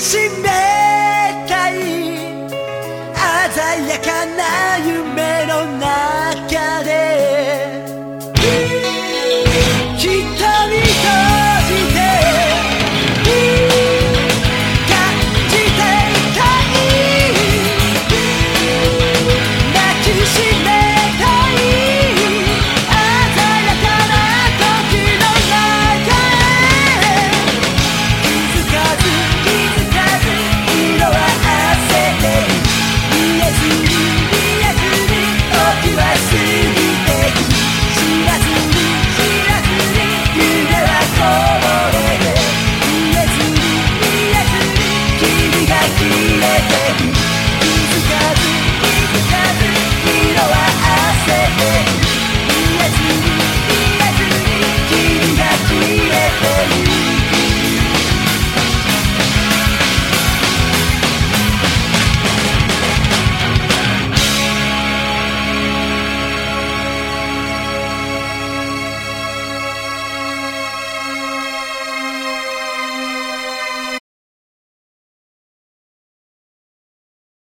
しめたい鮮やかな夢の中。